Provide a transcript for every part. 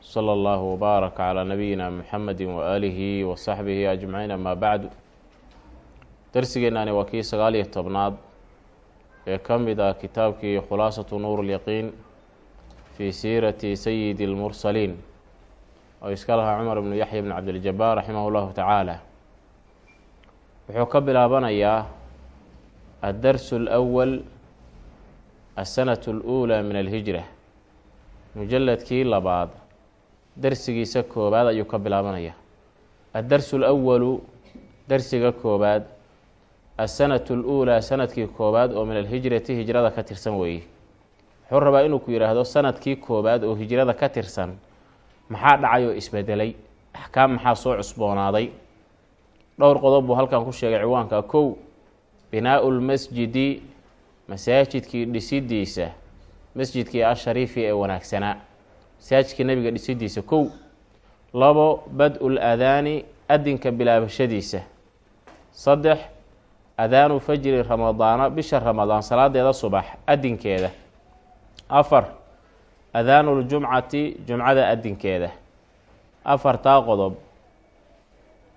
slى اllah wbaarak calى nabiyina mxamedi waaalihi wa saxbihi ajmaciin ama bacdu darsigeenani waa kii sagaal iyo tobnaad ee ka mid ah kitaabkii khulaasatu nuur اlyaqiin fii siirati sayidi اlmursaliin oo iska lahaa cumar bnu yaxya bn cabdiljabaar raximah اllahu tacaala wuxuu ka bilaabanayaa addarsu اlأwal aلsanaة اlأulى min alhijra mujaladkii labaad darsigiisa koobaad ayuu ka bilaabanayaa. Addarsu alawalu darsiga koobaad. Asanatu aluulaa sannadkii koobaad oo min alhijrati hijrada ka tirsan weeye wuxuu rabaa inuu ku yidhaahdo sannadkii koobaad oo hijrada ka tirsan. Maxaa dhacay oo isbedelay? Axkaam maxaa soo cusboonaaday? Dhowr qodob buu halkan ku sheegay ciwaanka. Kow binaau lmasjidi masaajidkii dhisidiisa masjidkii ashariifi ee wanaagsanaa masaajidkii nabiga dhisidiisa kow labo bad-u ladaani adinka bilaabashadiisa. Saddex adaanu fajri ramadaana bisha ramadaan salaadeeda subax adinkeeda afar adaanu ljumcati jumcada adinkeeda afartaa qodob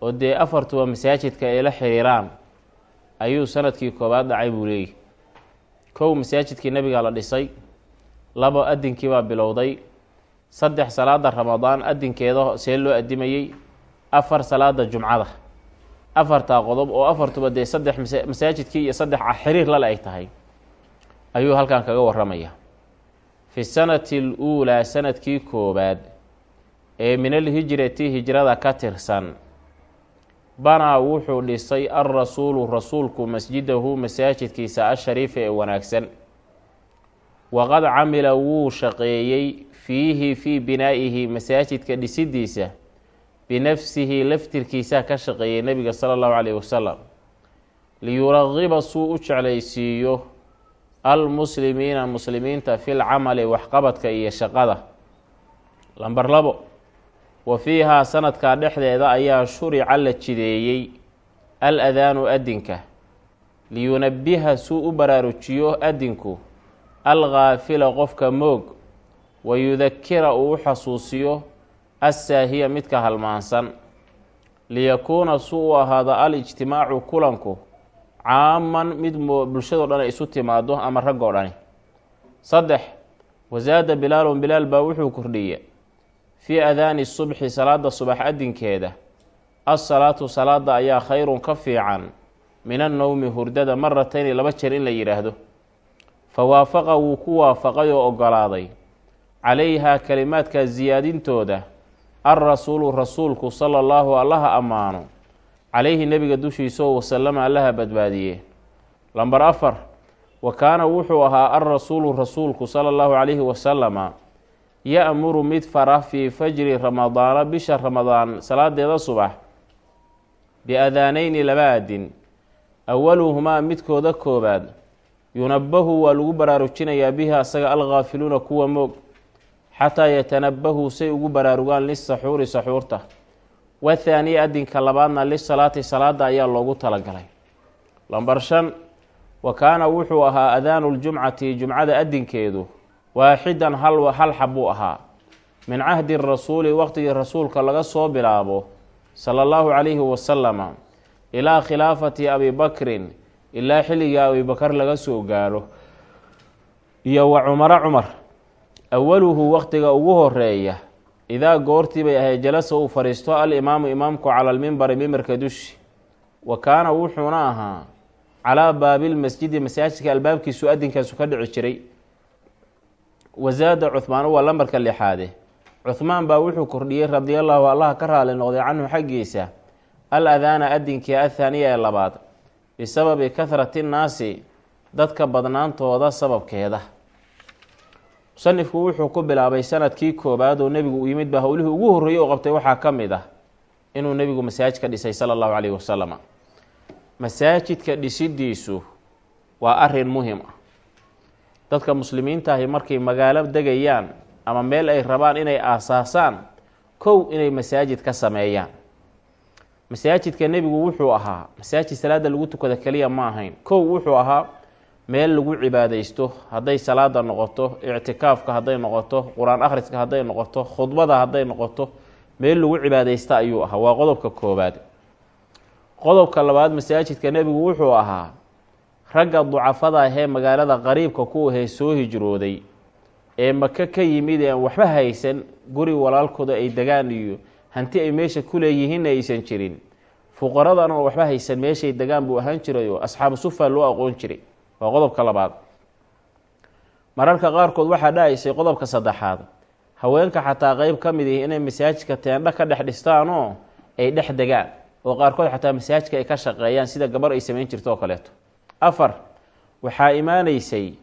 oo dee afartuba masaajidka ay la xiriiraan ayuu sannadkii koobaad dhacay buu leeyahy kow masaajidkii nabiga la dhisay labo adinkii baa bilowday saddex salaada ramadaan adinkeeda see loo adimayey afar salaada jumcada. Afartaa qodob oo afartuba dee saddex masaajidkii iyo saddex xiriir lale ay tahay ayuu halkan kaga waramaya fi sanati aluulaa sannadkii koobaad ee min alhijrati hijrada ka tirsan banaa wuxuu dhisay alrasuulu rasuulku masjidahu masaajidkiisa ashariifa ee wanaagsan. Waqad camila wuu shaqeeyey fiihi fii binaa'ihi masaajidka dhisidiisa binafsihi laftirkiisaa ka shaqeeyey nebiga sala allahu calayhi wasalam liyuragiba suu u jeclaysiiyo almuslimiina muslimiinta fil camali waxqabadka iyo shaqada. Lamber labo wa fiihaa sanadkaa dhexdeeda ayaa shurica la jideeyey al adaanu adinka liyunabiha suu u baraarujiyo adinku alghaafila qofka moog wayudakira uu u xasuusiyo assaahiya midka halmaansan liyakuuna suu u ahaado al-ijtimaacu kulanku caaman mid bulshadoo dhan ay isu timaado ama raggoo dhani saddex wasaada bilaalun bilaal baa wuxuu kordhiye fii adaani subxi salaada subax adinkeeda assalaatu salaada ayaa khayrun ka fiican min annowmi hurdada maratayni laba jeer in la yidhaahdo fa waafaqa wuu ku waafaqay oo ogolaaday calayhaa kalimaadka siyaadintooda alrasuulu rasuulku sala allahu allaha ammaano calayhi nebiga dushiisao wasalama allaha badbaadiye lamber afar wa kaana wuxuu ahaa alrasuulu rasuulku sala allahu calayhi wasalama ya-muru mid fara fii fajri ramadaana bisha ramadaan salaadeeda subax biadaanayni laba adin awaluhumaa midkooda koobaad yunabahu waa lagu baraarujinayaa bihi asaga alghaafiluuna kuwa moog xataa yatanabahuu say ugu baraarugaan lisaxuuri saxuurta. Wathaaniya adinka labaadna lisalaati salaada ayaa loogu talagalay. Lamber shan wa kaana wuxuu ahaa adaanu ljumcati jumcada adinkeedu waaxidan hal hal xabuu ahaa. Min cahdi rasuuli waqtigii rasuulka laga soo bilaabo sala allahu calayhi wasalama ilaa khilaafati abi bakrin ilaa xilligii abibakar laga soo gaaro iyo wa cumaro cumar awaluhu waqtiga ugu horreeya idaa goortii bay ahayd jalasa uu fadhiisto alimaamu imaamku cala almimbari mimbarka dushi wa kaana wuxuuna ahaa calaa baabilmasjidi masaajidka albaabkiisu adinkaasu ka dhici jiray wasaada cuhmaanu waa lambarka lixaade cuhmaan baa wuxuu kordhiyey radiallahu allaha ka raali noqday canhu xaggiisa al adaana adinkii athaaniya ee labaad bisababi kahrati nnaasi dadka badnaantooda sababkeeda musanifku wuxuu ku bilaabay sannadkii koobaad oo nebigu u yimid baa howlihii ugu horreeyey oo qabtay waxaa ka mid ah inuu nebigu masaajid ka dhisay sala allahu calayhi wasalam masaajidka dhisidiisu waa arrin muhiim ah. Dadka muslimiintaahi markay magaalo degayaan ama meel ay rabaan inay aasaasaan kow inay masaajid ka sameeyaan. Masaajidka nebigu wuxuu ahaa masaajid salaada lagu tukada keliya ma ahayn kow wuxuu ahaa meel lagu cibaadaysto hadday salaada noqoto ictikaafka hadday noqoto qur'aan akhriska hadday noqoto khudbada hadday noqoto meel lagu cibaadaysta ayuu ahaa. Waa qodobka koobaad qodobka labaad masaajidka nebigu wuxuu ahaa ragga ducafada ahee magaalada qariibka ku ahee soo hijrooday ee maka ka yimid ee waxba haysan guri walaalkooda ay degaan iyo hanti ay meesha ku leeyihiinna aysan jirin. Fuqaradan oo waxba haysan meeshay degaan buu ahaan jiray asxaabu sufa loo aqoon jiray waa qodobka labaad. Mararka qaarkood waxaa dhacaysay qodobka saddexaad. Haweenka xataa qeyb ka mid ihi inay masaajidka teendho ka dhex dhistaanoo ay dhex degaan oo qaarkood xataa masaajidka ay ka shaqeeyaan sida gabar ay samayn jirto oo kaleeto. Afar waxaa imaanaysay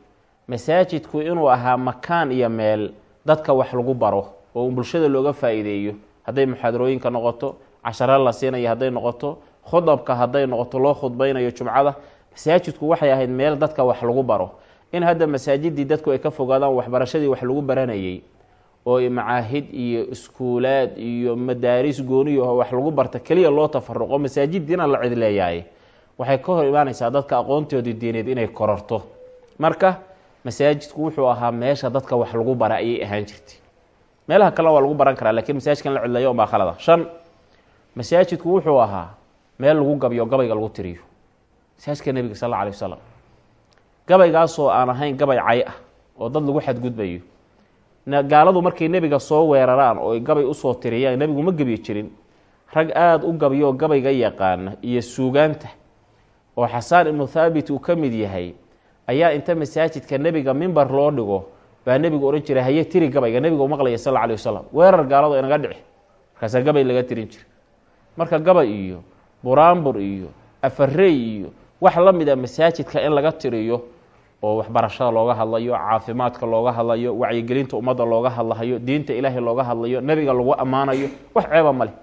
masaajidku inuu ahaa makaan iyo meel dadka wax lagu baro oo bulshada looga faa-iideeyo. Hadday muxaadarooyinka noqoto casharo la siinayo hadday noqoto khudabka hadday noqoto loo khudbaynayo jumcada masaajidku waxay ahayd meel dadka wax lagu baro. In hadda masaajidii dadku ay ka fogaadaan waxbarashadii wax lagu baranayay oo macaahid iyo iskuulaad iyo madaaris gooniyaho wax lagu barta keliya loo tafaruqo masaajidiina la cidleeyaay. Waxay ka hor imaanaysaa dadka aqoontoodii diineed inay kororto. Marka masaajidku wuxuu ahaa meesha dadka wax lagu bara ayay ahaan jirtay. Meelaha kalena waa lagu baran karaa lakiin masaajidkan la cidleeyo unbaa khalada. Shan masaajidku wuxuu ahaa meel lagu gabyo gabayga lagu tiriyo masaajidka nebiga sal alla alay wasalam gabaygaasoo aan ahayn gabay cay ah oo dad lagu xadgudbayo. Gaaladu markay nebiga soo weeraraan oo ay gabay u soo tiriyaan nebigu ma gebyi jirin. Rag aada u gabyo gabayga yaqaana iyo suugaanta. Oo xasaan ibnu thaabit uu ka mid yahay ayaa inta masaajidka nebiga mimbar loo dhigo baa nebigu odhan jiray haye tiri gabayga nebiga u maqlaya sal alay wasalam weerar gaaladu inaga dhici markaasaa gabay laga tirin jira marka gabay iyo buraanbur iyo afarey iyo wax la mid masaajidka in laga tiriyo oo waxbarashada looga hadlayo caafimaadka looga hadlayo wacyigelinta ummadda looga hadlahayo diinta ilaahay looga hadlayo nebiga lagu ammaanayo wax ceeba maleh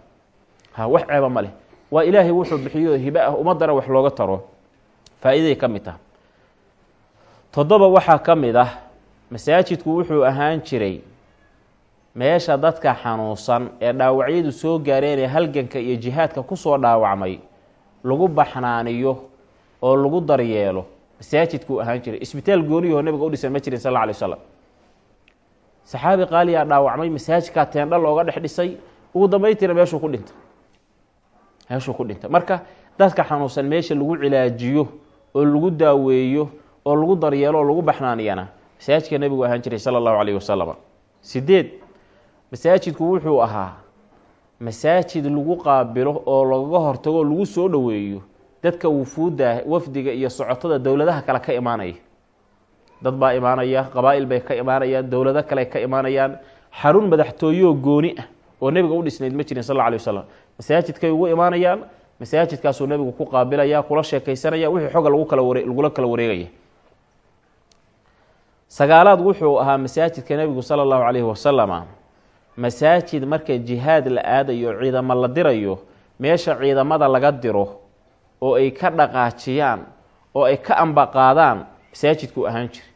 ha wax ceeba maleh waa ilaahay wuxuu bixiyo hibe ah ummaddana wax looga taro. Faa-iiday ka mid taha toddoba waxaa ka mid ah masaajidku wuxuu ahaan jiray meesha dadka xanuunsan ee dhaawacyadu soo gaareen ee halganka iyo jihaadka ku soo dhaawacmay lagu baxnaaniyo oo lagu daryeelo masaajidkuu ahaan jiray. Isbitaal gooniyahoo nabiga u dhisan ma jirin sal alla alay wasalam saxaabi qaaliyaa dhaawacmay masaajidkaa teendha looga dhex dhisay. Ugu dambaytiina meeshuu ku dhintay. Meeshuu ku dhintay. Marka dadka xanuunsan meesha lagu cilaajiyo oo lagu daaweeyo oo lagu daryeelo oo lagu baxnaaniyana masaajidka nebigu ahaan jiray sala allahu calayhi wasalam sideed masaajidku wuxuu ahaa masaajid lagu qaabilo oo lagaga hortago oo lagu soo dhoweeyo dadka wufuudda wafdiga iyo socotada dowladaha kale ka imaanaya. Dad baa imaanaya qabaa-il bay ka imaanayaan dowlado kale ka imaanayaan. Xarun madaxtooyeoo gooni ah oo nebiga u dhisnayd ma jirin sal alla alay wasalam masaajidkay ugu imaanayaan masaajidkaasuu nebigu ku qaabilaya kula sheekaysanaya wixii xoga lagu kala ware lagula kala wareegaya. Sagaalaad wuxuu ahaa masaajidka nebigu sala allahu calayhi wasalama masaajid marka jihaad la aadayo ciidamo la dirayo meesha ciidamada laga diro oo ay ka dhaqaajiyaan oo ay ka ambaqaadaan masaajidkuu ahaan jira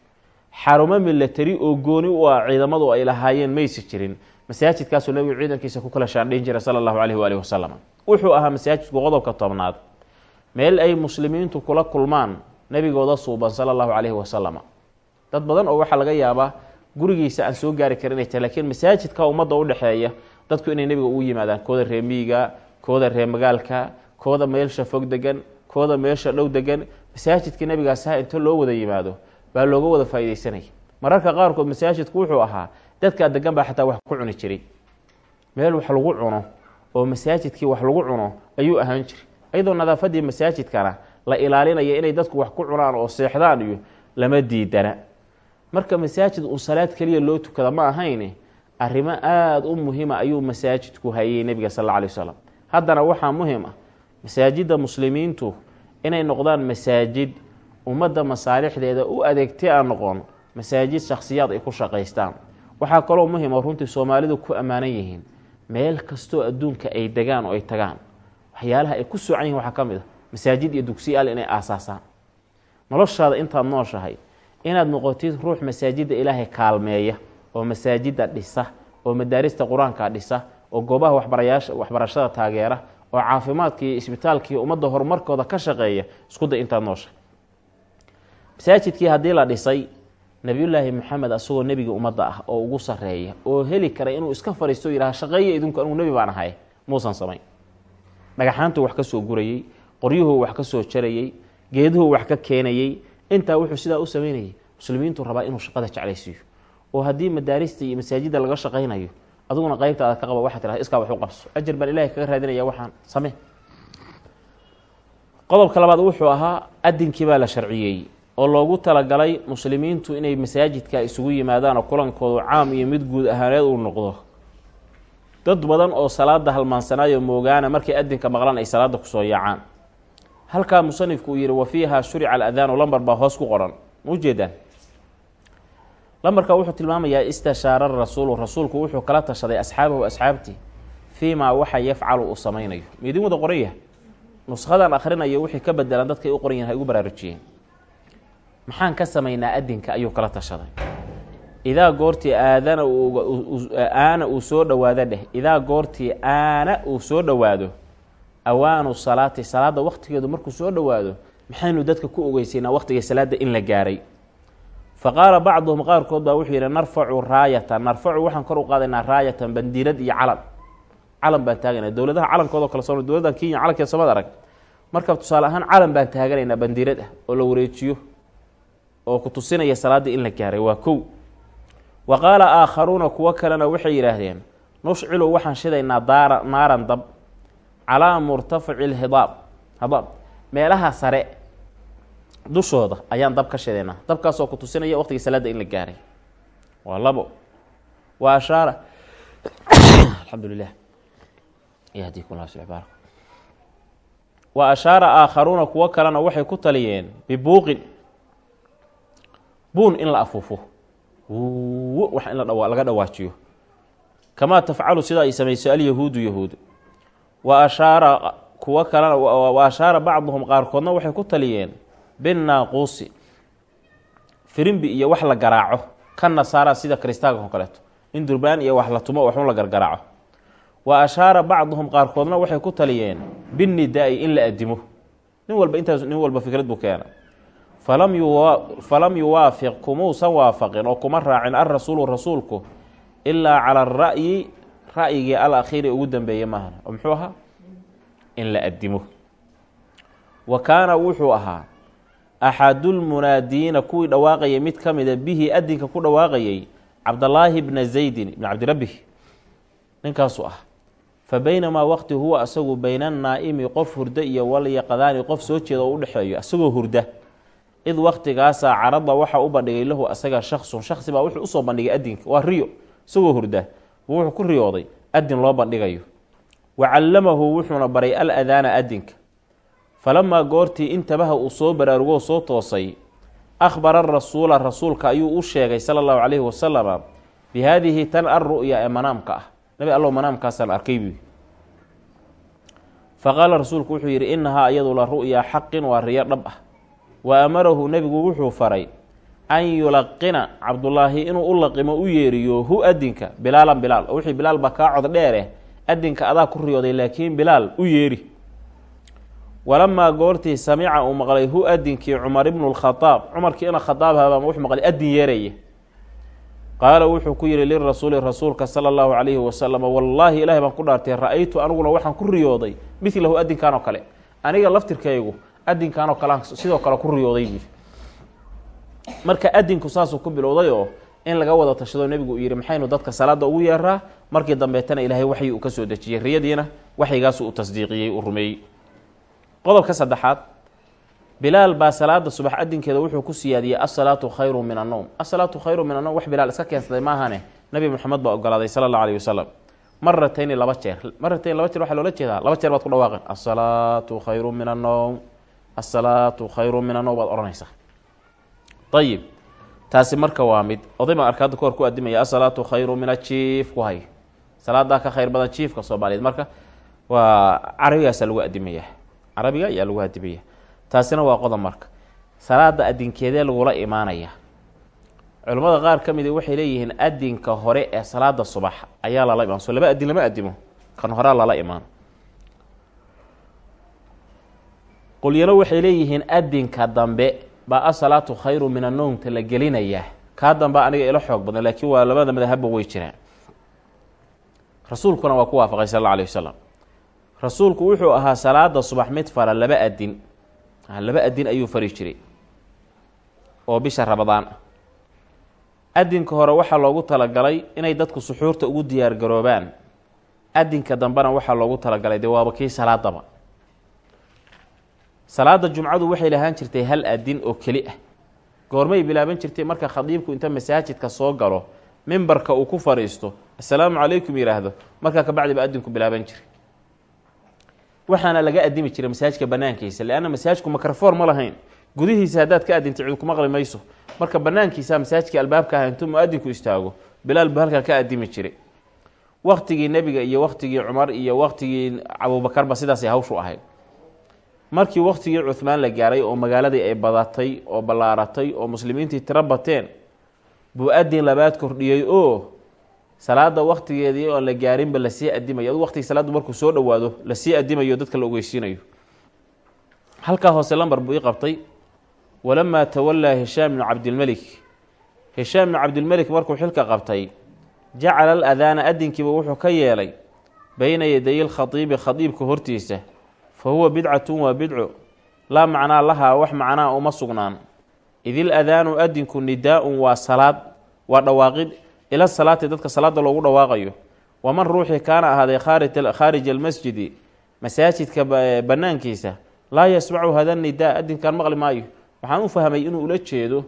xarumo milatari oo gooni u ah ciidamadu ay lahaayeen maysi jirin. Masaajidkaasuu nebigu ciidankiisa ku kala shaandhayn jiray sala allahu calayhi waalihi wasalam wuxuu ahaa masaajidku qodobka tobnaad. Meel ay muslimiintu kula kulmaan nebigooda suuban sala allahu calayhi wasalam dad badan oo waxaa laga yaabaa gurigiisa aan soo gaari karin inay tahay lakiin masaajidka ummadda udhexeeya dadku inay nebiga ugu yimaadaan kooda reer miyiga kooda reer magaalka kooda meelsha fog degan kooda meelsha dhow degan masaajidka nebigaasaha inta loo wada yimaado baa looga wada faa-ideysanaya mararka qaarkood masaajidku wuxuu ahaa dadkaa degan baa xataa wax ku cuni jiray. Meel wax lagu cuno oo masaajidkii wax lagu cuno ayuu ahaan jiray. Iyadoo nadaafadii masaajidkana la ilaalinaya inay dadku wax ku cunaan oo seexdaan iyo lama diidana. Marka masaajid uun salaad keliya loo tukada ma ahayn arrimo aada u muhima ayuu masaajidku hayay nebiga sal alla alay wasalam haddana waxaa muhiim ah masaajidda muslimiintu inay noqdaan masaajid ummadda masaalixdeeda u adeegtay aan noqon masaajid shakhsiyaad ay ku shaqaystaan. Waxaa kaloo muhima runtii soomaalidu ku ammaanan yihiin meel kastoo adduunka ay degaan oo ay tagaan waxyaalaha ay ku soocan yihiin waxaa ka mid a masaajid iyo dugsiyaal inay aasaasaan. Noloshaada intaad nooshahay inaad noqotid ruux masaajidda ilaahay kaalmeeya oo masaajidda dhisa oo madaarista qur'aanka dhisa oo goobaha waxbarashada taageera oo isbitaalka iyo ummadda horumarkooda ka shaqeeya isku day intaad nooshahay. Masaajidkii haddii la dhisay nebiyullaahi maxamed asagoo nebiga ummadda ah oo ugu sarreeya oo heli kara inuu iska fadhiisto o yidhaha shaqeeya idinku anugu nebi baan ahay. Muusan samayn. Dhagaxaantuu wax ka soo gurayey qoryuhuu wax ka soo jarayey geeduhuu wax ka keenayey. Intaa wuxuu sidaa u samaynayay muslimiintu rabaa inuu shaqada jeclaysiiyo. Oo haddii madaarista iyo masaajidda laga shaqaynayo adiguna qaybtaada ka qaba waxaa tiraa iskaa wax u qabso. Ajar baan ilahay kaga raadinaya waxaan. Samee. Qodobka labaad wuxuu ahaa adinkii baa la sharciyeeyey oo loogu talagalay muslimiintu inay masaajidka isugu yimaadaanoo kulankoodu caam iyo mid guud ahaaneed uu noqdo. Dad badan oo salaada halmaansanaayo moogaana markay adinka maqlaan ay salaada ku soo yaacaan. Halkaa musanifku uu yihi wa fiiha shurica aladaanu lambar baa hoos ku qoran. Ma ujeedaan lambarka wuxuu tilmaamayaa istashaara rasuulu rasuulku wuxuu kala tashaday asxaabahu asxaabtii fii maa waxa yafcalu uu samaynayo. Maidin wada qoranya nuskhadan akhrinayo wixii ka bedelan dadkay u qoran yahin ha igu baraarujiyeen. Maxaan ka samaynaa adinka ayuu kala tashaday. Idaa goortii aadana aana uu soo dhowaado dheh idaa goortii aana uu soo dhowaado awaanu salaati salaada waktigeedu markuu soo dhowaado maxaynu dadka ku ogeysaynaa waqtiga salaada in la gaaray fa qaala bacduhum qaarkood baa wuxuu yidhi narfacu raayatan. Narfacu waxaan kor u qaadaynaa raayatan bandiirad iyo calan. Calan baan taagana dowladaha calankoodo kale soo dowladdan kenya calankeed samad arag. Marka tusaale ahaan calan baan taaganaynaa bandiirad ah oo la wareejiyo oo ku tusinaya salaadii in la gaaray. Waa kow. Wa qaala aakharuuna kuwo kalena waxay yidhaahdeen nushcilu waxaan shidaynaa daara naaran dab calaa murtafici lhidaab hidaab meelaha sare dushooda ayaan dab ka shidaynaa. Dabkaasoo ku tusinaya waqtigii salaada in la gaaray. Waa labo. Wa ashaara. Alxamdu lilah yahdikum wa ashaara aakharuuna kuwo kalena waxay ku taliyeen bibuuqin. Buun in la afuufo. Wax in laga dhawaajiyo. Kamaa tafcalu sida ay samayso alyahuudu yahuud wa ashaara kuwo kalena wa ashaara bacduhum qaarkoodna waxay ku taliyeen binnaaquusi firimbi iyo wax la garaaco ka nasaara sida kristaanka oo kaleeto in durbaan iyo wax la tumo waxun la gargaraaco wa ashaara bacduhum qaarkoodna waxay ku taliyeen binnidaa-i in la adimo nin walba intaas nin walba fikrad buu keena falam yuwa falam yuwaafiq kumuusan waafaqin oo kuma raacin alrasuulu rasuulku ilaa cala ara'yi ra'yigii al akhiiri ugu dambeeyey maahan oo muxuu ahaa in la adimo wa kaana wuxuu ahaa axadulmunaadiina kuwii dhawaaqayay mid ka mida bihi adinka ku dhawaaqayay cabdallaahi bna zaydin ibn cabdirabbi ninkaasuu ah fa baynamaa waqti huwa asagu bayna naa'imi qof hurda iyo walyaqadaani qof soo jeeda oo u dhexeeyo asagoo hurda id waktigaasaa carada waxaa u bandhigay lahu asaga shaksun shaksi baa wuxuu u soo bandhigay adinka waa riyo isagoo hurda wuxuu ku riyooday adin loo bandhigayo wa callamahu wuxuuna baray al adaana adinka falamaa goortii intabaha uu soo baraarugoo soo toosay akhbara rasuula rasuulka ayuu u sheegay sala allahu calayhi wasalama bi haadihi tan ar ru'ya ee manaamka ah. Nabi allow manaamkaasaan arkay buu fa qaala rasuulku wuxuu yidhi innahaa iyadu la ru'yaa xaqin waa riyo dhab ah. Wa amarahu nebigu wuxuu faray an yulaqina cabdullaahi inuu u laqimo u yeeriyo hu adinka bilaalan bilaal. Oo wixii bilaal baa kaa cod dheere adinka adaa ku riyooday laakiin bilaal u yeeri walamaa goortii samica uu maqlay hu adinkii cumar ibnu lkhadaab cumarkii ina khadaab habaa wuxuu maqlay adin yeeraya qaala wuxuu ku yihi lirasuuli rasuulka sala allahu calayhi wasalama wallaahi ilaahay baan ku dhaartay ra'aytu aniguna waxaan ku riyooday. Midlahu adinkan oo kale. Aniga laftirkaygu adinkanoo kale sidoo kale ku riyooday buui marka adinku saasuu ku bilowday oo in laga wada tashado nebigu uu yihi maxaynu dadka salaada ugu yeeraa markii dambeetana ilaahay waxyi uu ka soo dejiyey riyadiina waxyigaasu uu tasdiiqiyey uu rumeeyey qodobka saddexaad bilaal baa salaada subax adinkeeda wuxuu ku siyaadiyey asalaatu khayru min annowm asalaatu khayru min annowm wax bilaal iska keensaday maahane nabi moxamed baa ogolaaday sala allahu alayh wasalam maratayni laba jeer. Maratayn laba jeer waxaa loola jeedaa. Laba jeer baad ku dhawaaqeen. Asalaatu khayru min annowm asalaatu khayru min annowm baad odhanaysaa. Ayib taasi marka waa mid oday baan arkaada ka hor ku adimaya asalaatu khayru min ajiif ku hay salaadaa ka khayr badan jiifka soomaaliyeed marka waa carabigaasaa lagu adimaya carabiga ayaa lagu adimaya taasina waa qodob marka. Salaada adinkeedee lagula imaanaya. Culimmada qaar ka mida waxay leeyihiin adinka hore ee salaada subax ayaa lala imaan. So laba adin lama adimo kan horea lala imaan. Qolyano waxay leeyihiin adinka dambe baa asalaatu khayru min annowmta la gelinayaa kaa damba aniga ila xoog badan laakiin waa labada madhabba way jiraan rasuulkuna waa ku waafaqay sal alla alay wasalam rasuulku wuxuu ahaa salaada subax mid fara laba adin laba adin ayuu fari jiray oo bisha rabadaan ah adinka hore waxaa loogu talagalay inay dadku suxuurta ugu diyaar garoobaan. Adinka dambena waxaa loogu talagalay dee waaba kii salaadaba. Salaada jumcadu waxay lahaan jirtay hal adin oo keli ah. Goormay bilaaban jirtay marka khadiibku inta masaajidka soo galo mimbarka uu ku fadhiisto assalaamu calaykum yidhaahdo markaa kabacdi ba adinku bilaaban jiray waxaana laga adimi jiray masaajidka banaankiisa leanna masaajidku microfor ma lahayn. Gudihiisa haddaad ka adintay cid ku maqli mayso. Marka banaankiisa masaajidka albaabka ah intuu mu'adinku istaago bilaal buu halkaa ka adimi jiray. Waktigii nebiga iyo waktigii cumar iyo waktigii abuubakarba sidaasay hawshu ahayd. Markii waktigii cuhmaan la gaaray oo magaaladii ay badatay oo ballaaratay oo muslimiintii tiro bateen buu adin labaad kordhiyey oo salaada waktigeedii oon la gaarinba la sii adimayo. Adu waqtigii salaaddu markuu soo dhowaado la sii adimayo dadka la ogeysiinayo. Halkaa hoose lambar buu ii qabtay. Walamaa tawallaa hishaam bnu cabdilmelik hishaam bnu cabdilmelik markuu xilka qabtay jacala al adaana adinkiiba wuxuu ka yeelay beyna yaday lkhadiibi khadiibka hortiisa. Fa huwa bidcatun waa bidco laa macnaa lahaa wax macnaa uma sugnaan. Idil adaanu adinku nidaa-un waa salaad waa dhawaaqid ila salaati dadka salaada loogu dhawaaqayo. Waman ruuxii kaana ahaaday khaarija almasjidi masaajidka banaankiisa laa yasmacu hada nidaa adinkaan maqli maayo. Waxaan u fahmay inuu ula jeedo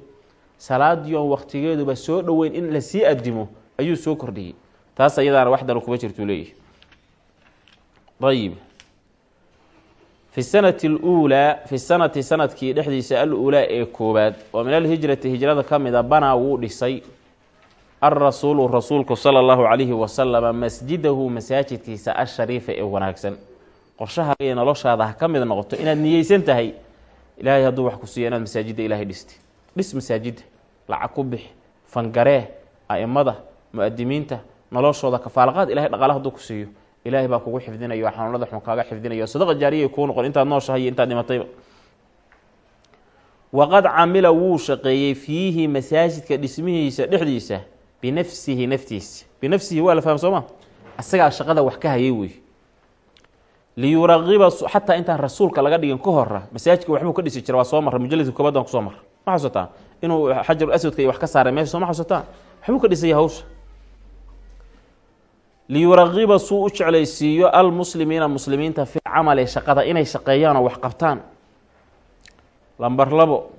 salaadii oon waqtigeeduba soo dhoweyn in la sii adimo ayuu soo kordhiyey. Taas ayadaana waxdana kuma jirtuu leeyahy ayib fi sanati aluulaa fi sanati sannadkii dhexdiisa al-uulaa ee koowaad oo min alhijrati hijrada ka mida banaa wuu dhisay alrasuulu rasuulku sala allahu calayhi wasalama masjidahu masaajidkiisa ashariifa ee wanaagsan qorshaha iyo noloshaada ha ka mid noqoto inaad niyeysan tahay ilaahay hadduu wax ku siiya inaad masaajidda ilaahay dhisti dhis masaajidda lacag ku bix fangaree a'imada mu'adimiinta noloshooda kafaalaqaad ilahay dhaqaale hadduu ku siiyo ilaahay baa kugu xifdinayo xanuunada xun kaaga xifdinayo sadaqa jaariyay kuu noqon intaad nooshahay iyo intaad dhimatayba waqad camila wuu shaqeeyey fiihi masaajidka dhismihiisa dhexdiisa binafsihi naftiisa. Binafsihi waa la faham soo ma isagaa shaqada wax ka hayay wey liyuraqiba xataa intaan rasuulka laga dhigin ka hora masaajidka waxbuu ka dhisi jira waa soo marra mujaladka koobaad aan ku soo marra. Ma xasusataa inuu xajarul aswadka iyo wax ka saaray meesha soo ma xasusataa waxbuu ka dhisaya hawsha. Liyuraqiba suu u jeclaysiiyo almuslimiina muslimiinta fi camali shaqada inay shaqeeyaan oo wax qabtaan. Lambar labo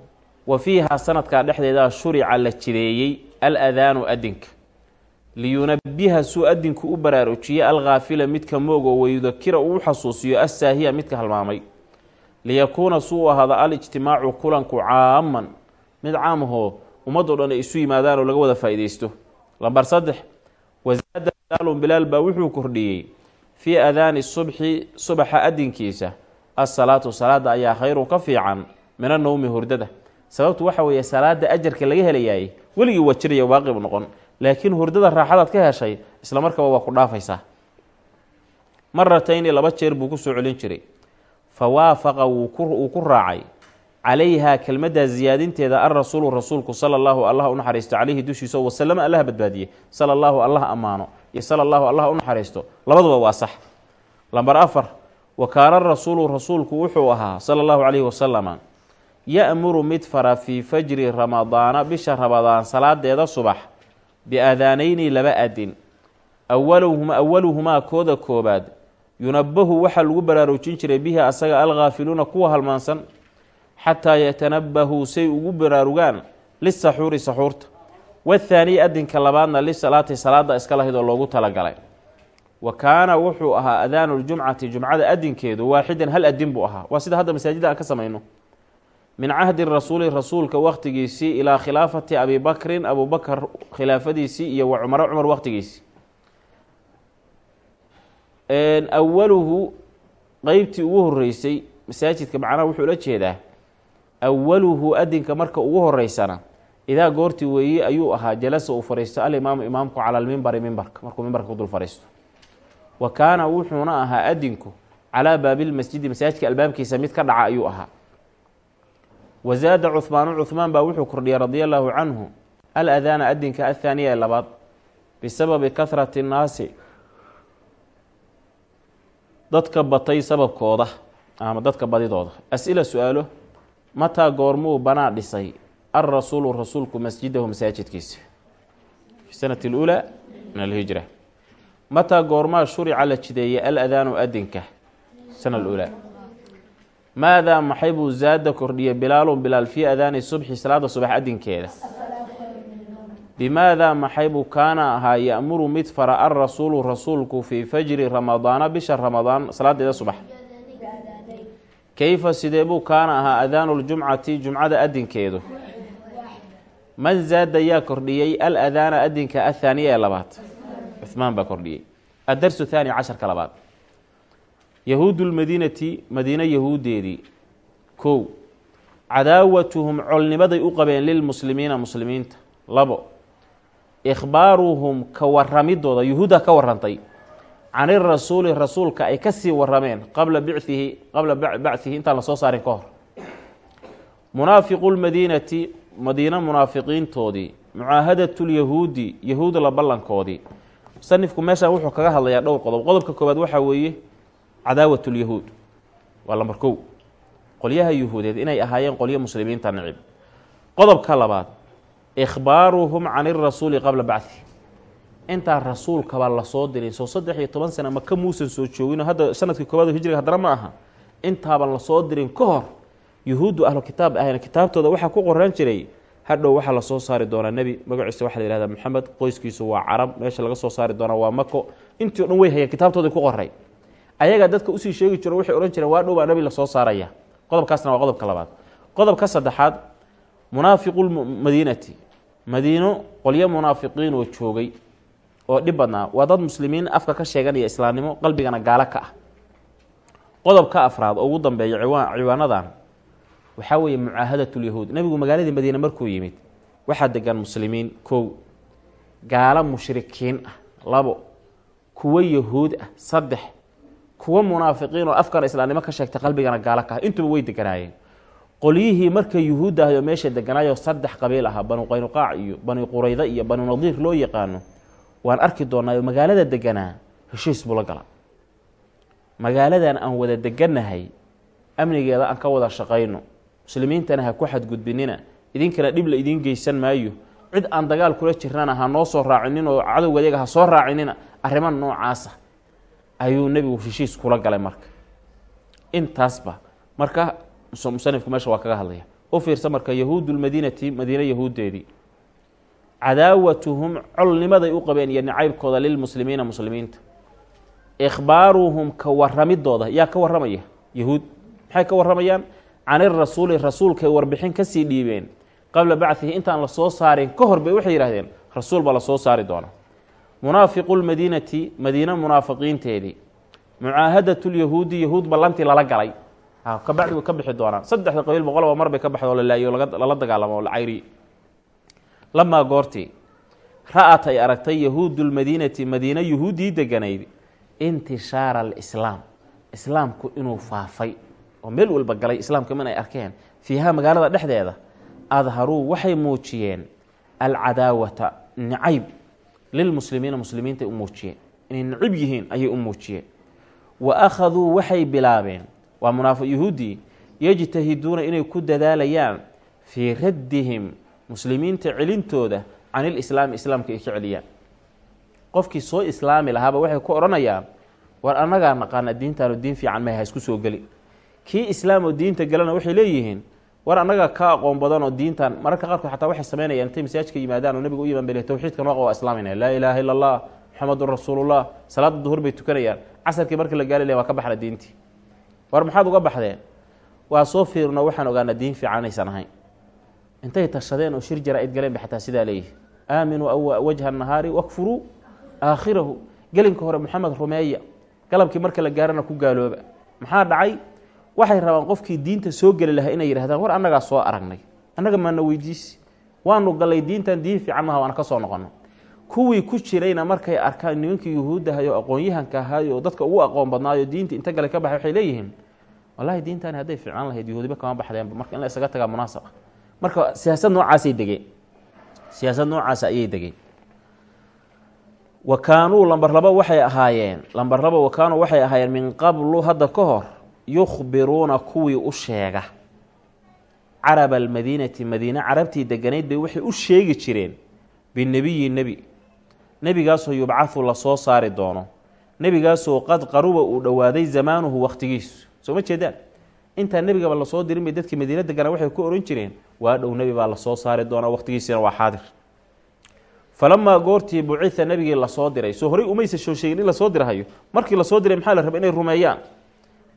wa fiihaa sanadkaa dhexdeeda shurica la jireeyey al adaanu adinka liyunabiha suu adinku u baraarujiye alkhaafila midka moog oo wayudakira uu xasuusiyo assaahiya midka halmaamay. Liyakuuna suu ahaado alijtimaacu kulanku caaman. Mid caamahoo ummadoo dhan ay isu yimaadaan oo laga wada faa-ideysto lambar saddex wasaada bilaalun bilaal baa wuxuu kordhiyey. Fii adaani subxi subaxa adinkiisa assalaatu salaada ayaa khayrun ka fiican min annowmi hurdada. Sababtu waxa weeye salaada ajarka laga helayaay weligii waa jiraya waaqib noqon. Laakiin hurdada raaxadaad ka heshay isla markaba waa ku dhaafaysaa. Maratayni laba jeer buu ku soo celin jiray. Fa waafaqa wuu ku raacay. Calayhaa kelmaddaa ziyaadinteeda alrasuulu rasuulku sala allahu allah u naxariisto calayhi dushiisa wasalama allaha badbaadiye sala allahu allah ammaano. Iyo sala allahu allah u naxariisto. Labaduba waa sax. Lambar afar wa kaana rasuulu rasuulku wuxuu ahaa sala allahu calayhi wasalama ya-muru mid fara fii fajri ramadaana bisha ramadaan salaadeeda subax biaadaanayni laba adin awaluhuma awaluhumaa kooda koobaad yunabahu waxaa lagu baraarujin jiray bihi asaga alkhaafiluuna kuwa halmaansan xataa yatanabahuu say ugu baraarugaan lisaxuuri saxuurta. Wathaaniyi adinka labaadna lisalaati salaada iska lahayd oo loogu talagalay. Wa kaana wuxuu ahaa adaanu ljumcati jumcada adinkeedu waaxidan hal adin buu ahaa. Waa sida hadda masaajida aan ka samayno min cahdi rasuuli rasuulka wakhtigiisii ilaa khilaafati abi bakrin abubakar khilaafadiisii iyo wa cumaro cumar wakhtigiisii. Awaluhu qeybtii ugu horeysay masaajidka macnaha wuxuu la jeedaa awaluhu adinka marka ugu horeysana idaa goortii weeye ayuu ahaa jalasa uu fariisto alimaamu imaamku cala almimbari mimbarka markuu mimbarka ku dul fariisto. Wa kaana wuxuuna ahaa adinku calaa baabilmasjidi masaajidka albaabkiisa mid ka dhaca ayuu ahaa wazaada cuhmaanu cuhmaan baa wuxuu kordhiyay radia allaahu canhu al adaana adinka athaaniya ee labaad bisababi kahrati nnaasi dadka batay sababkooda ama dadka badidooda as-ila su'aalo mataa goormuu banaa dhisay alrasuulu rasuulku masjidahu masaajidkiisa fi sanati اluulaa min alhijra mataa goormaa shurica la jideeyey al adaanu adinka sana aluulaa maadaa maxay buu zaada kordhiyey bilaalun bilaal fii adaani subxi salaada subax adinkeeda bimaadaa maxay buu kaana ahaa ya'muru mid fara alrasuulu rasuulku fii fajri ramadaana bisha ramadaan salaadeeda subax keyfa sidee buu kaana ahaa adaanu ljumcati jumcada adinkeedu man zaada yaa kordhiyey al adaana adinka athaaniya ee labaad cuhmaan baa kordhiyey addarsu thaani casharka labaad yahuudu lmadiinati madiine yahuudeedii kow cadaawatuhum colnimaday u qabeen lilmuslimiina muslimiinta. Labo ikhbaaruhum ka waramidooda yuhuudda ka warantay can irasuuli rasuulka ay ka sii warameen qabla bichihi qabla bachihi intaan la soo saarin ka hor. Munaafiqu lmadiinati madiine munaafiqiintoodii mucaahadatu lyahuudi yahuud la ballankoodii musanifku meeshaan wuxuu kaga hadlayaa dhowr qodob. Qodobka koowaad waxaa weeye cadaawat lyahuud waa lambar kow. Qolyaha yuhuudeed inay ahaayeen qolyo muslimiinta nicib qodobka labaad ikhbaaruhum can irasuuli qabla bachi intaan rasuulkaba la soo dirin soo saddex iyo toban sana maka muusan soo joogino hadda sannadkii koowaad hijriga haddana ma aha. Intaaban la soo dirin ka hor yuhuuddu ahlu kitaab ahayn kitaabtooda waxaa ku qoran jiray hadhow waxaa la soo saari doonaa nebi magaciisa waxaa la yihahdaa maxamed qoyskiisu waa carab meesha laga soo saari doonaa waa mako intii o dhan way hayeen kitaabtooda ku qoray ayagaa dadka u sii sheegi jiro waxay odhan jireen waa dhow baa nebi la soo saaraya. Qodobkaasna waa qodobka labaad. Qodobka saddexaad munaafiqu madiinati. Madiino qolyo munaafiqiin oo joogay oo dhib badnaa. Waa dad muslimiin afka ka sheeganaya islaamnimo qalbigana gaalo ka ah. Qodobka afraad oo ugu dambeeya ciwaan ciwaanadan waxaa weeye mucaahadat lyahuud nebigu magaaladii madiine markuu yimid waxaa degan muslimiin kow gaalo mushrikiin ah labo kuwo yahuud ah saddex kuwo munaafiqiin oo afkana islaamnimo ka sheegtay qalbigana gaalo ka ah. Intuba way deganaayeen qolyihii marka yuhuud oo meesha deganaayo saddex qabiil ahaa banu qaynuqaac iyo banu qurayda iyo banu nadiir loo yaqaano waan arki doonaa oo magaalada deganaa heshiis buu la gala magaaladan aan wada degannahay amnigeeda aan ka wada shaqayno muslimiintana ha ku xadgudbinina idinkana dhib la idiin geysan maayo cid aan dagaal kula jirnana ha noo soo raacinin oo cadowgadeega ha soo raacinina arrimo noocaasa ayuu nebigu heshiis kula galay marka. Intaasba marka musanifku meesha waa kaga hadlaya. U fiirsa marka yahuudu lmadiinati madiine yahuuddeedii cadaawatuhum colnimaday u qabeen iyo nacaybkooda lilmuslimiina muslimiinta. Ikhbaaruhum ka waramidooda yaa ka waramaya yahuud? Maxay ka waramayaan can irasuuli rasuulkay warbixin ka sii dhiibeen. Qabla bachihi intaan la soo saarin ka hor bay waxay yidhahdeen rasuul baa la soo saari doona munaafiqu lmadiinati madiine munaafiqiinteedii mucaahadatu lyahuudi yahuud ballantii lala galay. Kabacdi way ka bixi doonaan. Saddexda qabiil boqolba mar bay ka baxdo la lala dagaalamo la cayriye lamaa goortii ra'at ay aragtay yahuudu lmadiinati madiine yuhuuddii deganayd intishaara alislaam. Islaamku inuu faafay. Oo meel walba galay islaamka min ay arkeen. Fiiha magaalada dhexdeeda adharuu waxay muujiyeen alcadaawata nicayb lilmuslimiina muslimiintay u muujiyeen inay nicib yihiin ayay u muujiyeen wa akhaduu waxay bilaabeen waa munaafiq yuhuuddii yajtahiduuna inay ku dadaalayaan fii raddihim muslimiinta celintooda can ilislaami islaamka ay ka celiyaan qofkii soo islaami lahaaba waxay ku odhanayaan war annagaa naqaana diintaanu diin fiican may ha isku soo geli kii islaam oo diinta galana waxay leeyihiin war annaga ka aqoon badan oo diintan mararka qaarkood xataa waxay sameynayaan intay masaajka yimaadaan oo nabiga u yimaan bale tawxiidka nooqa waa islaamayna laa ilaaha illa allah muxamadun rasuulullah salaada duhur bay tukanayaan. Casarkii markii la gaari leh waa ka baxna diintii. War maxaad uga baxdeen? Waa soo fiirno waxaan ogaana diin fiican ahayn intay tashadeen oo shir jara-id galeen ba xataa sidaa leeyihi aaminuu wajha nahaari wakfuruu aakhirahu. Gelinka hore moxamed rumeeya galabkii marka la gaarana ku gaalooba maxaa dhacay waxay rabaan qofkii diinta soo geli lahaa inay yidhahdaan war annagaa soo aragnay annaga maana weydiisi waanu gallay diintan diin fiican maha waana ka soo noqono kuwii ku jirayna markay arkaan nimankii yuhuuddahay oo aqoon-yahanka ahaay oo dadka ugu aqoon badnaayo diinta inta gale ka baxay waxay leeyihiin wallahi diintani hadday fiicnaan lahayd yahuudiba kama baxdeenba marka in la isaga tagaa munaasab marka siyaasad noocaasay degeen. Siyaasad noocaas ayay degeen. Wa kaanuu lamber laba waxay ahaayeen lamber laba wa kaanuu waxay ahaayeen min qablu hadda ka hor yukhbiruuna kuwii u sheega. Caraba almadiinati madiine carabtii deganayd bay waxay u sheegi jireen. Binebiyi nebi. Nebigaasoo yubcathu la soo saari doono. Nebigaasoo qad qaruba uu dhowaaday zamaanuhu wakhtigiisu. Soo ma jeedaan? Intaa nebigaba la soo dirin bay dadkii madiina deganaa waxay ku ohan jireen waa dhow nebi baa la soo saari doonaa wakhtigiisina waa xaadir. Falamaa goortii bucitha nebigii la soo diray. Soo horey umaysa soo sheegin in la soo dirahayo. Markii la soo diray maxaa la raba inay rumeeyaan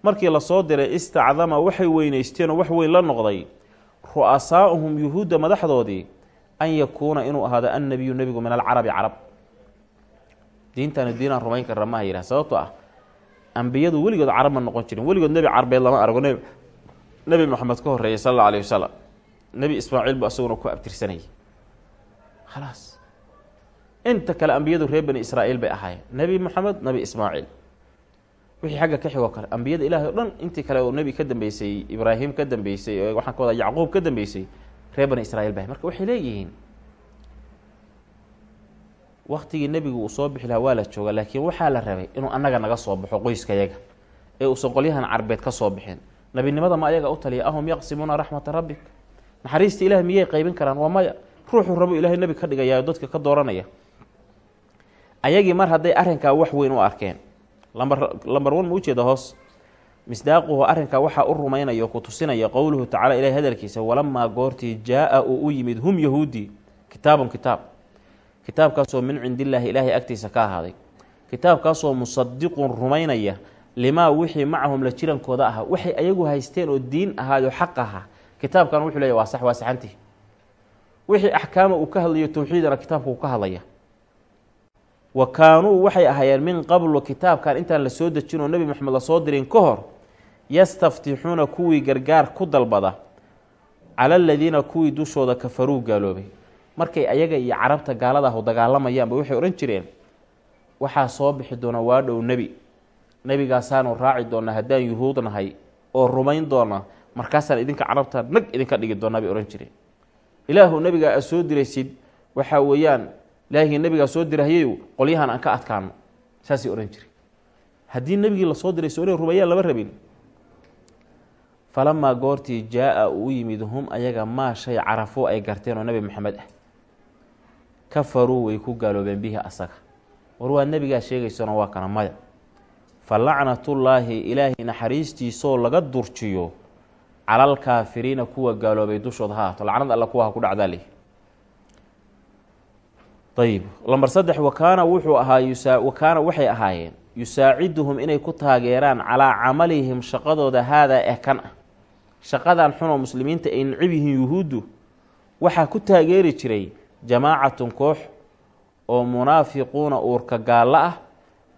markii la soo diray istacdama waxay weynaysteenoo wax weyn la noqday ru'asaa'uhum yuhuudda madaxdoodii an yakuuna inuu ahaado annabiyu nebigu min alcarabi carab. Diintani diinaan rumayn karra maha yidhah sababto ah ambiyadu weligood carab ma noqon jirin. Weligood nebi carbeed lama argo nebi moxamed ka horreeyay sal alla alayh wasalam nebi ismaaciil bu asaguna ku abtirsanayay. Khalaas. Inta kale ambiyadu reer bani israa'iil bay ahaayeen. Nebi moxamed nebi ismaaciil wixii xagga ka xigoo kale. Ambiyada ilahay o dhan intii kale oo nebi ka dambeysay ibraahim ka dambeysay waxaan ka wadaa yacquub ka dambeysay reer bani israiil ba marka waxay leeyihiin waktigii nebigu uu soo bixi lahaa waa la jooga laakiin waxaa la rabay inuu annaga naga soo baxo qoyskayaga ee uusan qolyahan carbeed ka soo bixin. Nebinimada ma ayaga u taliya ahum yaqsimuuna raxmata rabbik? Naxariista ilahay miyay qaybin karaan? Waa maya. Ruuxuu rabo ilahay nebi ka dhigaya dadka ka dooranaya. Ayagii mar hadday arrinkaa wax weyn u arkeen lamber one ma ujeeda hoos misdaaquhu arrinkaa waxaa u rumaynaya oo ku tusinaya qowluhu tacala ilahi hadalkiisa walamaa goortii jaa-a uu u yimid hum yahuudi. Kitaabun kitaab. Kitaabkaasoo min cindillaahi ilaahay agtiisa ka ahaaday. Kitaabkaasoo musadiqun rumaynaya limaa wixii macahum la jirankooda ahaa waxay ayagu haysteen oo diin ahaayo xaq ahaa kitaabkan wuxuu leeya waa sax waa saxantii wixii axkaama uu ka hadlayo towxiidana kitaabka uu ka hadlaya wa kaanuu waxay ahaayeen min qablu kitaabkan intaan la soo dejin oo nebi moxamed la soo dirin ka hor yastaftixuuna kuwii gargaar ku dalbada cala aladiina kuwii dushooda kafaruu gaaloobay. Markay ayaga iyo carabta gaaladahu dagaalamayaanba waxay odhan jireen waxaa soo bixi doona waa dhow nebi. Nebigaasaanu raaci doonaa haddaan yuhuud nahay oo rumayn doona markaasaan idinka carabta nag idinka dhigi doonaa bay odhan jireen. Ilaahu nebigaa aad soo diraysid waxaa weeyaan ilaahii nebigaa soo dirahyayu qolyahan aan ka adkaano. Saasay odhan jire haddii nebigii la soo diray soo inay rumeeyaan lama rabin. Falamaa goortii jaa-a uu yimid hum ayaga maa shay carafo ay garteen oo nebi maxamed ah. Kafaruu way ku gaaloobeen bihi asaga. War waa nebigaa sheegaysona waa kana maya. Fa lacnatullaahi ilaahay naxariistiisoo laga durjiyo calal kaafiriina kuwa gaaloobay dushooda ha ahaato. Lacnad alla kuwa ha ku dhacdaa leh ayib lamber saddex wakaana wuxuu ahaa wakaana waxay ahaayeen yusaaciduhum inay ku taageeraan calaa camalihim shaqadooda haadaa eh kan ah. Shaqadan xunoo muslimiinta ay nicib yihiin yuhuuddu waxaa ku taageeri jiray jamaacatun koox oo munaafiquuna uurka gaallo ah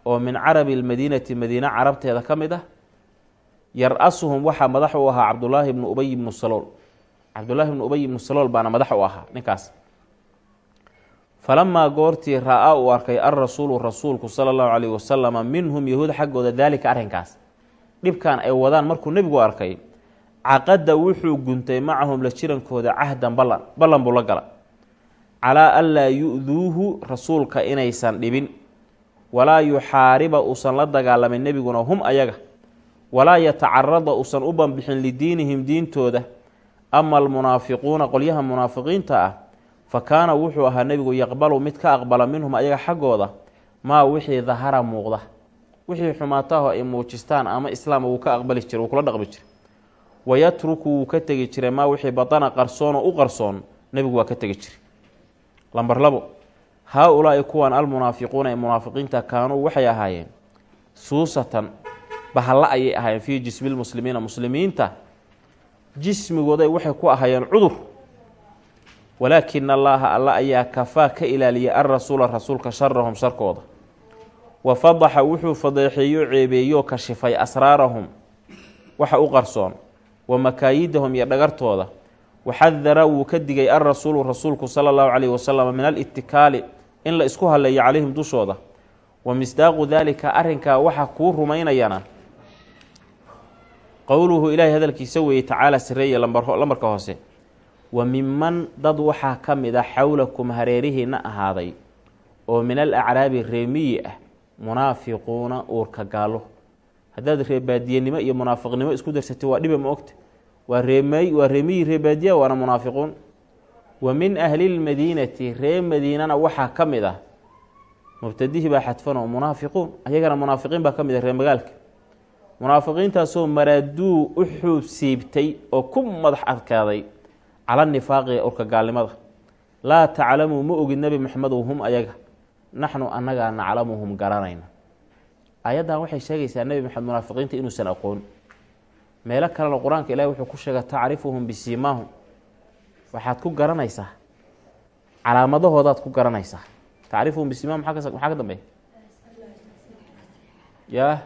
oo min carabi lmadiinati madiine carabteeda ka mid ah. Yar-asuhum waxaa madax u ahaa cabdullaahi bnu ubay bnu salool. Cabdullaahi bnu ubay bnu salool baana madax u ahaa ninkaas falamaa goortii ra'a uu arkay alrasuulu rasuulku sala allahu calayhi wasalama minhum yahuud xaggooda daalika arrinkaas dhibkan ay wadaan markuu nebigu arkay caqada wuxuu guntay macahum la jirankooda cahdan ballan ballan buu la gala calaa anlaa yu-duuhu rasuulka inaysan dhibin walaa yuxaariba uusan la dagaalamin nebiguna hum ayaga walaa yatacarada uusan u banbixin lidiinihim diintooda ama almunaafiquuna qolyaha munaafiqiinta ah fa kaana wuxuu ahaa nebigu yaqbalu mid ka aqbala minhum ayaga xaggooda maa wixii dahara muuqda? Wixii xumaataho ay muujistaan ama islaam wuu ka aqbali jira wuu kula dhaqmi jira wayatruku wuu ka tegi jiray maa wixii badana qarsoonoo u qarsoon nebigu waa ka tegi jiray. Lamber labo haa ulaa'i kuwan almunaafiquuna ee munaafiqiinta kaanuu waxay ahaayeen suusatan bahalla ayay ahaayeen fii jismi lmuslimiina muslimiinta jismigooday waxay ku ahaayeen cudur walaakina allaaha alla ayaa kafaa ka ilaaliyay alrasuula rasuulka sharahum sharkooda. Wa fadaxa wuxuu fadeexeeyo ceebeeyo kashifay asraarahum. Waxa u qarsoon. Wa makaayidahum iyo dhagartooda. Waxadara wuu ka digay alrasuulu rasuulku sala allahu calayhi wasalam min alitikaali in la isku halleeyo calayhim dushooda. Wa misdaaqu daalika arrinkaa waxaa kuu rumaynayana. Qowluhu ilaahay hadalkiisa weeye tacaala sareeye lambarka hoose wa miman dad waxaa ka mid a xowlakum hareerihiina ahaaday oo min al acraabi reemiyi ah munaafiquuna uurka gaalo haddaad reebaadiyenimo iyo munaafiqnimo isku darsatay waa dhiba ma ogta? Waa reemay waa reemiyi reebaadiya waana munaafiquun. Wa min ahli lmadiinati ree madiinana waxaa ka mid ah mubtadihii baa xadfan oo munaafiquun ayagana munaafiqiin baa ka mid ah ree magaalka. Munaafiqiintaasoo maraaduu u xuub siibtay oo ku madax adkaaday cala nifaaqi urka gaalnimada. Laa taclamuu ma ogid nebi moxamedow hum ayaga. Naxnu annagaa naclamuhum garanayna. Ayaddan waxay sheegaysaa nebi moxamed munaafiqiinta inuusan aqoon. Meelo kalena qur'aanka ilahi wuxuu ku sheega tacrifuhum bisiimaahum. Waxaad ku garanaysaa. Calaamadahoodaad ku garanaysaa. Tacrifuhum bisiimahum maxaa ka dambeeya? Yaa?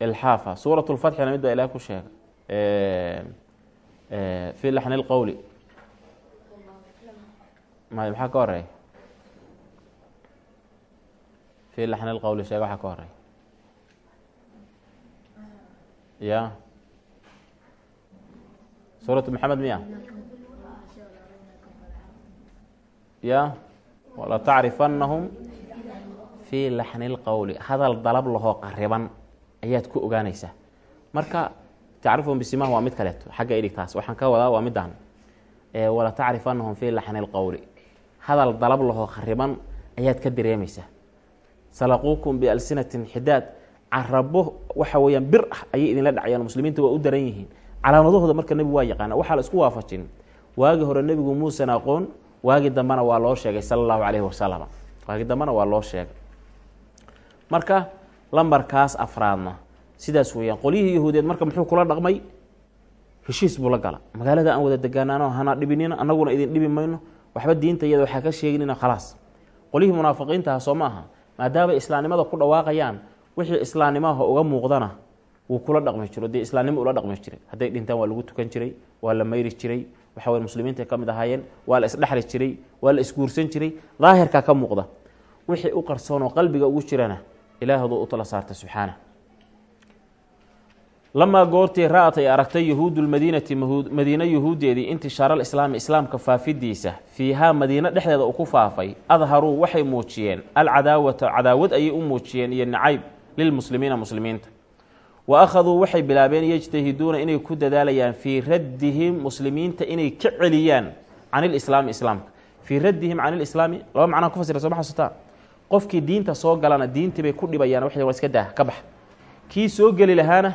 Ilxaafa. Suurat lfatxina mid baa ilaah ku sheega fi laxni lqowli may maxaa ka horreeya fi laxni lqowli sheega waxaa ka horreeya ya suuratu maxamed miya ya wala tacrifanahum fi laxni lqowli hadal dalab lahoo qariban ayaad ku ogaanaysaa marka tacrifuhum bisimaha waa mid kaleeto xagga idhigtaas waxaan ka wadaa waa midaan wala tacrifanahum fi laxni lqowli hadal dalab lahoo khariban ayaad ka dareemaysaa salaquukum bialsinatin xidaad carabo waxa weeyaan bir ah ayay idinla dhacayaan muslimiinta waa u daran yihiin calaamadahooda marka nebigu waa yaqaana waxaa la isku waafajin waagii hore nebigu muusan aqoon waagii dambena waa loo sheegay sala allahu calayhi wasalam waagii dambena sidaas weeyaan. Qolyihii yahuudeed marka muxuu kula dhaqmay? Heshiis buu la gala magaalada aan wada degaanaano hana dhibinina annaguna idin dhibi mayno. Waxba diinta iyada waxaa ka sheeginina khalaas. Qolyihii munaafiqiintaha soo ma aha. Maadaamay islaamnimada ku dhawaaqayaan wixii islaamnimaha uga muuqdana wuu kula dhaqmi jiro dee islaamnimo ula dhaqmi jiray hadday dhintaan waa lagu tukan jiray waa la mayri jiray waxa wey muslimiinta ka mid ahaayeen waa la isdhexli jiray waa la isguursan jiray daahirkaa ka muuqda. Wixii u qarsoonoo qalbiga ugu jirana ilaahdu u tala saarta subxaana lamaa goortii ra'at ay aragtay yahuudu lmadiinati madiine yahuudeedii intishaara alislaami islaamka faafidiisa fiihaa madiine dhexdeeda uu ku faafay. Adharuu waxay muujiyeen. Alcadaawata cadaawad ayay u muujiyeen iyo nacayb lilmuslimiina muslimiinta. Wa akhaduu waxay bilaabeen yejtahiduuna inay ku dadaalayaan fii raddihim muslimiinta inay ka celiyaan can ilislaami islaamka. Fii raddihim can ilislaami laba macnaa ku fasira soo ma xasuutaa qofkii diinta soo galana diintii bay ku dhibayaan waxay war iska daa ka bax. Kii soo geli lahaana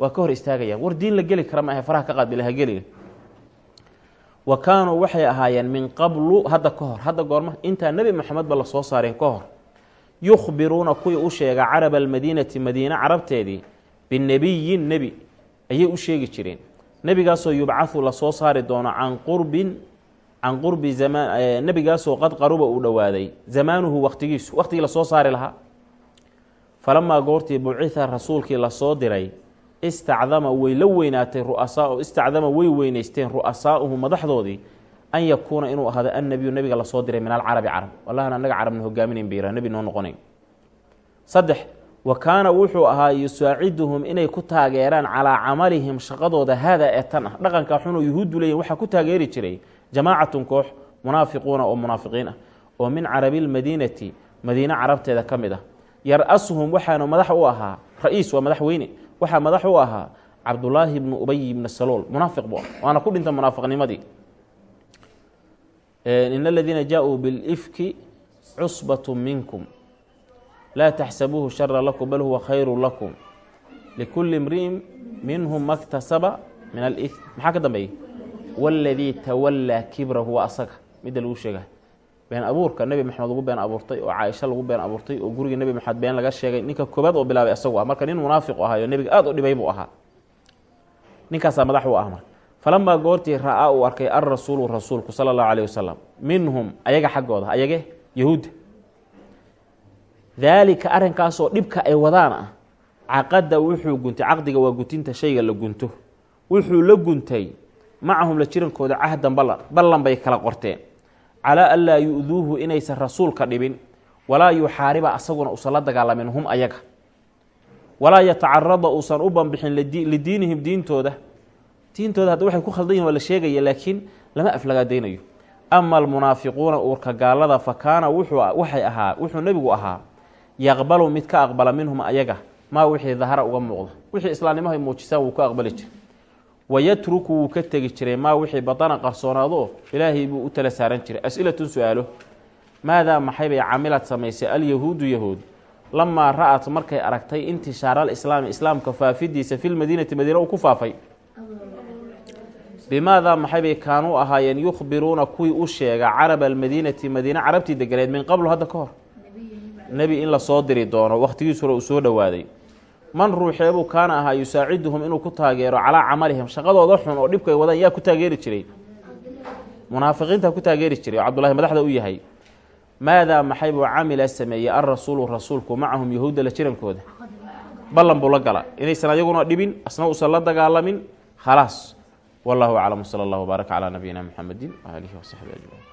waa ka hor istaagayaan war diin la geli kara maahe faraha ka qaadbi laha geli wa kaanuu waxay ahaayeen min qablu hadda ka hor hadda goorma intaa nebi moxamedba la soo saareen ka hor. Yukhbiruuna kuwii u sheega caraba almadiinati madiine carabteedii binebiyin nebi ayay u sheegi jireen. Nebigaasoo yubcahu la soo saari doono can qurbin can qurbi zamaan nebigaasoo qad qaruba uu dhowaaday zamaanuhu waqtigiisu waqtigii la soo saari lahaa. Falamaa goortii bucitha rasuulkii la soo diray istacdama way la weynaatay ruasaa istacdama way weynaysteen ru'asaauhu madaxdoodii an yakuuna inuu ahaado annebiyu nebiga la soo diray min alcarabi carab. Wallahna annaga carabna hogaaminayn bayra nebi noo noqonayn. Saddex wa kaana wuxuu ahaa yusaaciduhum inay ku taageeraan calaa camalihim shaqadooda haadaa ee tan ah. Dhaqankaa xunuu yuhuuddu leeyihiin waxaa ku taageeri jiray jamaacatun koox munaafiquuna oo munaafiqiin ah oo min carabilmadiinati madiine carabteeda ka mid ah. Yar-asuhum waxaanu madax u ahaa ra'iis waa madax weyne waxaa madax u ahaa cabdulaahi ibnu ubay ibni salool munaafiq buu ah waana ku dhinta munaafiqnimadii. In aladiina jaa-uu bilifki cusbatu minkum. Laa taxsabuuhu shara lakum bal huwa khayru lakum. Likulli imri'in minhum maktasaba min alif maxaa ka dambeeyey waladii tawallaa kibrahu waa asaga. Midda lagu sheega been abuurka nebi maxamed lagu been abuurtay oo caaisha lagu been abuurtay oo guriga nebi maxamed been laga sheegay ninka koobaad oo bilaabay asagu ah. Marka nin munaafiqu ahaayo nebiga aada u dhibay buu ahaa. Ninkaasaa madax u ah marka. Falamaa goortii ra'aa uu arkay alrasuulu rasuulku sala allahu alayh wasalam minhum ayaga xaggooda ayage yahuudda daalika arrinkaasoo dhibka ay wadaan ah caqada wuxuu guntay caqdiga waa guntinta shayga la gunto. Wuxuu la guntay macahum la jirankooda cahdan ballan ballan bay kala qorteen calaa an laa yu-duuhu inaysan rasuulka dhibin walaa yuxaariba asaguna usan la dagaalamin hum ayaga. Walaa yatacarada uusan u banbixin lidiinihim diintooda. Diintooda hadda waxay ku khaldan yihiin waa la sheegaya laakiin lama aflagaadaynayo ama almunaafiquuna uurka gaalada fa kaana wuxuu waxay ahaa wuxuu nebigu ahaa yaqbalu mid ka aqbala minhum ayaga maa wixii dahara uga muuqdo wixii islaamnimahay muujisaan wuu ka aqbali jiray wayatruku wuu ka tegi jiray maa wixii badana qarsoonaado ilaahay buu u tala saaran jiray. As-ilatun su'aalo maadaa maxay bay camilad samaysay? Alyahuudu yahuud. Lamaa ra'at markay aragtay intishaara alislaami islaamka faafidiisa filmadiinati madiina uu ku faafay. Bimaadaa maxay bay kaanuu ahaayeen yukhbiruuna kuwii u sheega caraba almadiinati madiine carabtii deganeed min qablu hadda ka hor? Nebi in la soo diri doono wakhtigiisuna uu soo dhowaaday man ruuxeebuu kaana ahaa yusaaciduhum inuu ku taageero calaa camalihim shaqadooda xun oo dhibka ay wadaan yaa ku taageeri jiray. Munaafiqiinta ku taageeri jiray oo cabdullahi madaxda u yahay. Maadaa maxay buu camila sameeyey alrasuulu rasuulku? Macahum yahuudda la jirankooda ballan buu la gala inaysan ayaguna dhibin asna uusan la dagaalamin. Khalaas. Wallahu aclam. Sala allah wbaaraka calaa nabiyina muxamedi waaalihi wasaxbi ajmaciin